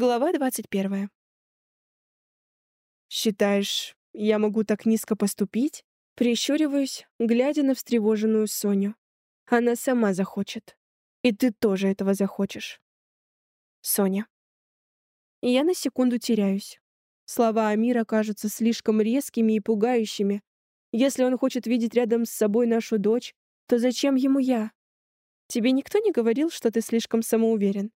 Глава 21. «Считаешь, я могу так низко поступить?» Прищуриваюсь, глядя на встревоженную Соню. Она сама захочет. И ты тоже этого захочешь. Соня. Я на секунду теряюсь. Слова Амира кажутся слишком резкими и пугающими. Если он хочет видеть рядом с собой нашу дочь, то зачем ему я? Тебе никто не говорил, что ты слишком самоуверен?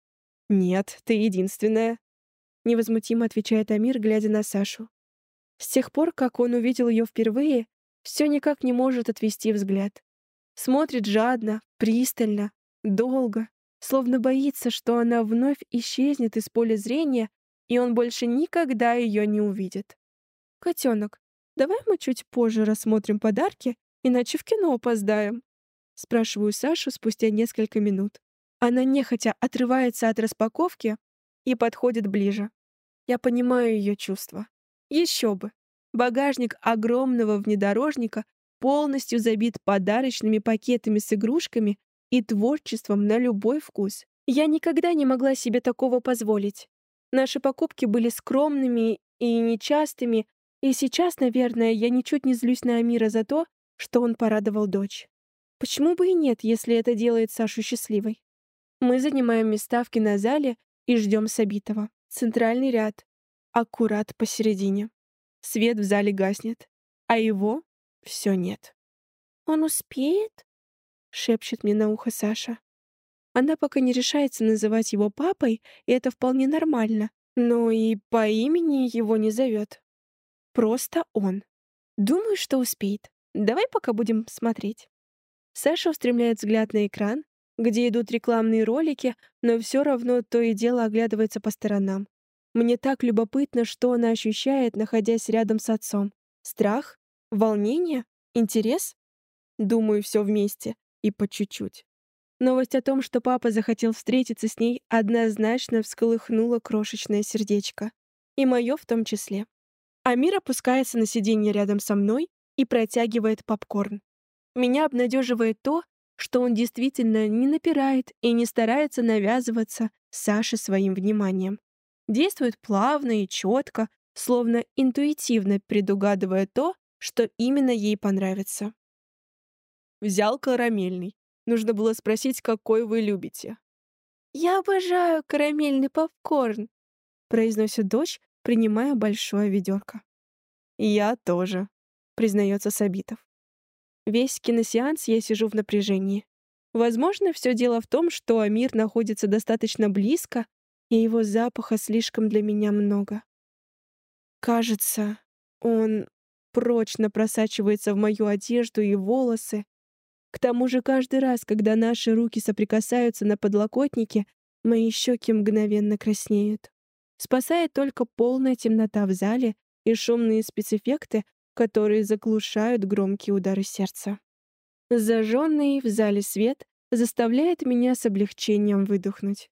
«Нет, ты единственная», — невозмутимо отвечает Амир, глядя на Сашу. С тех пор, как он увидел ее впервые, все никак не может отвести взгляд. Смотрит жадно, пристально, долго, словно боится, что она вновь исчезнет из поля зрения, и он больше никогда ее не увидит. «Котенок, давай мы чуть позже рассмотрим подарки, иначе в кино опоздаем», — спрашиваю Сашу спустя несколько минут. Она нехотя отрывается от распаковки и подходит ближе. Я понимаю ее чувства. Еще бы. Багажник огромного внедорожника полностью забит подарочными пакетами с игрушками и творчеством на любой вкус. Я никогда не могла себе такого позволить. Наши покупки были скромными и нечастыми, и сейчас, наверное, я ничуть не злюсь на Амира за то, что он порадовал дочь. Почему бы и нет, если это делает Сашу счастливой? Мы занимаем места в кинозале и ждем Сабитова. Центральный ряд. Аккурат посередине. Свет в зале гаснет, а его все нет. «Он успеет?» — шепчет мне на ухо Саша. Она пока не решается называть его папой, и это вполне нормально, но и по имени его не зовет. Просто он. Думаю, что успеет. Давай пока будем смотреть. Саша устремляет взгляд на экран, где идут рекламные ролики, но все равно то и дело оглядывается по сторонам. Мне так любопытно, что она ощущает, находясь рядом с отцом. Страх? Волнение? Интерес? Думаю, все вместе. И по чуть-чуть. Новость о том, что папа захотел встретиться с ней, однозначно всколыхнула крошечное сердечко. И мое в том числе. Амир опускается на сиденье рядом со мной и протягивает попкорн. Меня обнадеживает то, что он действительно не напирает и не старается навязываться Саше своим вниманием. Действует плавно и четко, словно интуитивно предугадывая то, что именно ей понравится. Взял карамельный. Нужно было спросить, какой вы любите. «Я обожаю карамельный попкорн», — произносит дочь, принимая большое ведерко. «Я тоже», — признается Сабитов. Весь киносеанс я сижу в напряжении. Возможно, все дело в том, что Амир находится достаточно близко, и его запаха слишком для меня много. Кажется, он прочно просачивается в мою одежду и волосы. К тому же каждый раз, когда наши руки соприкасаются на подлокотнике, мои щеки мгновенно краснеют. Спасает только полная темнота в зале и шумные спецэффекты, которые заглушают громкие удары сердца. Зажженный в зале свет заставляет меня с облегчением выдохнуть.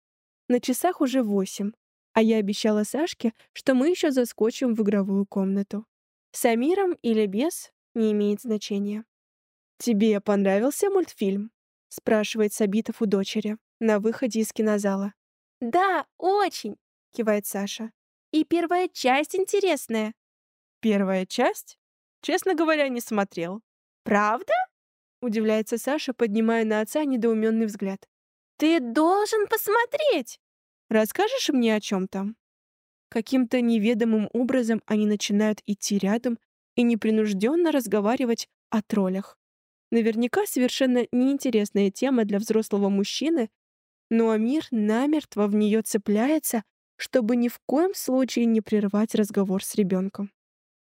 На часах уже восемь, а я обещала Сашке, что мы еще заскочим в игровую комнату. С Амиром или без не имеет значения. «Тебе понравился мультфильм?» — спрашивает Сабитов у дочери на выходе из кинозала. «Да, очень!» — кивает Саша. «И первая часть интересная». «Первая часть?» Честно говоря, не смотрел. Правда? Удивляется Саша, поднимая на отца недоуменный взгляд. Ты должен посмотреть. Расскажешь мне о чем там? Каким-то неведомым образом они начинают идти рядом и непринужденно разговаривать о троллях. Наверняка совершенно неинтересная тема для взрослого мужчины, но Амир намертво в нее цепляется, чтобы ни в коем случае не прервать разговор с ребенком.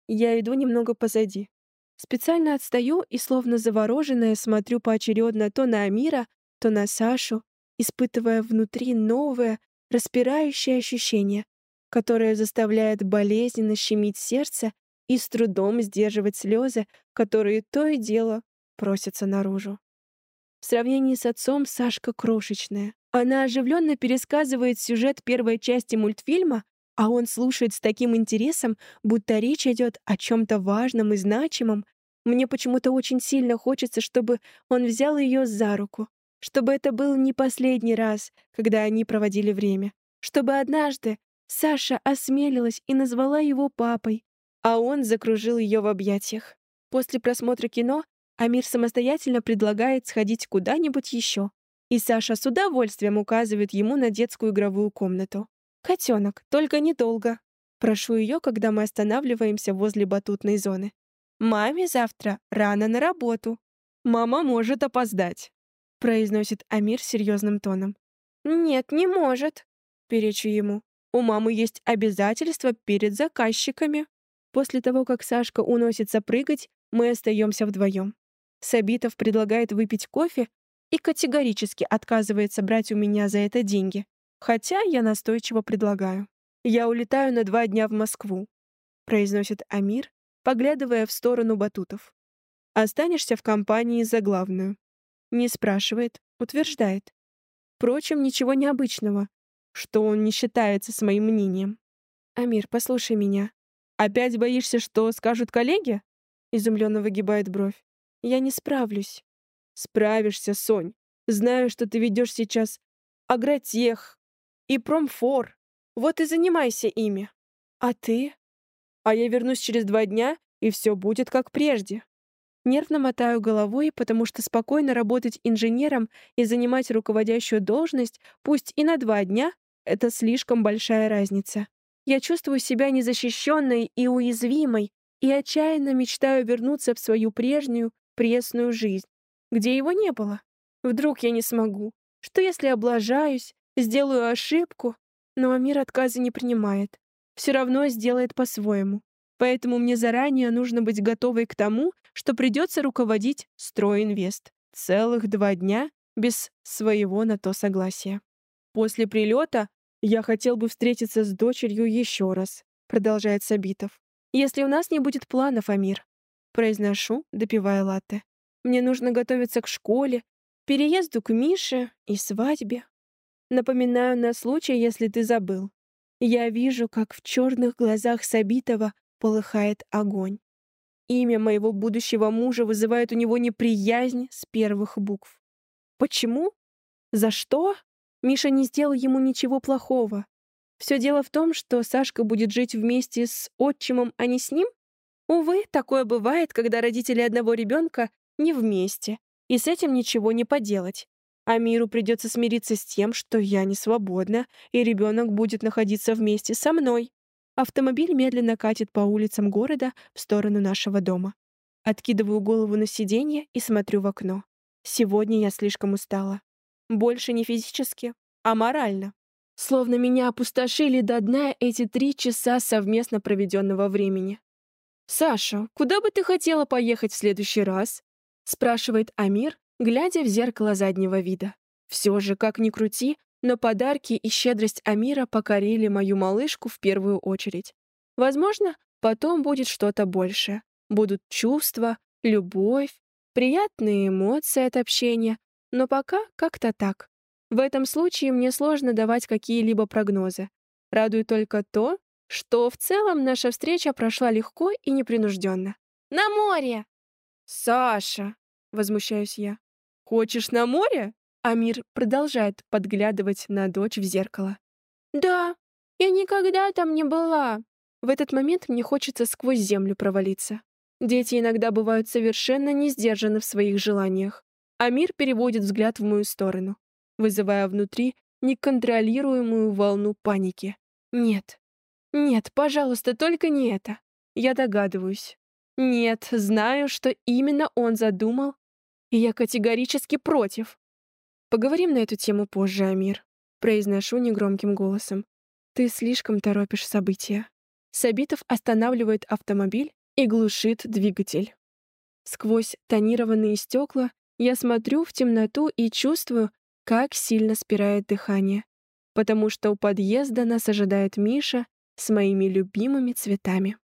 Я иду немного позади. Специально отстаю и, словно завороженная, смотрю поочередно то на Амира, то на Сашу, испытывая внутри новое, распирающее ощущение, которое заставляет болезненно щемить сердце и с трудом сдерживать слезы, которые то и дело просятся наружу. В сравнении с отцом Сашка крошечная. Она оживленно пересказывает сюжет первой части мультфильма, а он слушает с таким интересом, будто речь идет о чем-то важном и значимом. Мне почему-то очень сильно хочется, чтобы он взял ее за руку, чтобы это был не последний раз, когда они проводили время, чтобы однажды Саша осмелилась и назвала его папой, а он закружил ее в объятиях. После просмотра кино Амир самостоятельно предлагает сходить куда-нибудь еще. И Саша с удовольствием указывает ему на детскую игровую комнату. «Котенок, только недолго». Прошу ее, когда мы останавливаемся возле батутной зоны. «Маме завтра рано на работу. Мама может опоздать», — произносит Амир серьезным тоном. «Нет, не может», — перечу ему. «У мамы есть обязательства перед заказчиками». После того, как Сашка уносится прыгать, мы остаемся вдвоем. Сабитов предлагает выпить кофе и категорически отказывается брать у меня за это деньги, хотя я настойчиво предлагаю. «Я улетаю на два дня в Москву», — произносит Амир, поглядывая в сторону батутов. «Останешься в компании за главную». Не спрашивает, утверждает. Впрочем, ничего необычного, что он не считается с моим мнением. «Амир, послушай меня. Опять боишься, что скажут коллеги?» Изумленно выгибает бровь. «Я не справлюсь». Справишься, Сонь. Знаю, что ты ведешь сейчас Агротех и Промфор. Вот и занимайся ими. А ты? А я вернусь через два дня, и все будет как прежде. Нервно мотаю головой, потому что спокойно работать инженером и занимать руководящую должность, пусть и на два дня, это слишком большая разница. Я чувствую себя незащищенной и уязвимой, и отчаянно мечтаю вернуться в свою прежнюю пресную жизнь где его не было. Вдруг я не смогу? Что если облажаюсь, сделаю ошибку? Но Амир отказы не принимает. Все равно сделает по-своему. Поэтому мне заранее нужно быть готовой к тому, что придется руководить Стройинвест. Целых два дня без своего на то согласия. После прилета я хотел бы встретиться с дочерью еще раз, продолжает Сабитов. Если у нас не будет планов, Амир, произношу, допивая латте. Мне нужно готовиться к школе, переезду к Мише и свадьбе. Напоминаю на случай, если ты забыл. Я вижу, как в черных глазах Сабитова полыхает огонь. Имя моего будущего мужа вызывает у него неприязнь с первых букв. Почему? За что? Миша не сделал ему ничего плохого. Все дело в том, что Сашка будет жить вместе с отчимом, а не с ним? Увы, такое бывает, когда родители одного ребенка не вместе, и с этим ничего не поделать. А миру придется смириться с тем, что я не свободна, и ребенок будет находиться вместе со мной. Автомобиль медленно катит по улицам города в сторону нашего дома. Откидываю голову на сиденье и смотрю в окно. Сегодня я слишком устала. Больше не физически, а морально. Словно меня опустошили до дна эти три часа совместно проведенного времени. «Саша, куда бы ты хотела поехать в следующий раз?» — спрашивает Амир, глядя в зеркало заднего вида. Все же, как ни крути, но подарки и щедрость Амира покорили мою малышку в первую очередь. Возможно, потом будет что-то большее. Будут чувства, любовь, приятные эмоции от общения, но пока как-то так. В этом случае мне сложно давать какие-либо прогнозы. Радует только то, что в целом наша встреча прошла легко и непринужденно. «На море!» «Саша!» — возмущаюсь я. «Хочешь на море?» Амир продолжает подглядывать на дочь в зеркало. «Да, я никогда там не была». В этот момент мне хочется сквозь землю провалиться. Дети иногда бывают совершенно не сдержаны в своих желаниях. Амир переводит взгляд в мою сторону, вызывая внутри неконтролируемую волну паники. «Нет, нет, пожалуйста, только не это. Я догадываюсь. Нет, знаю, что именно он задумал, и я категорически против. Поговорим на эту тему позже, Амир. Произношу негромким голосом. Ты слишком торопишь события. Сабитов останавливает автомобиль и глушит двигатель. Сквозь тонированные стекла я смотрю в темноту и чувствую, как сильно спирает дыхание, потому что у подъезда нас ожидает Миша с моими любимыми цветами.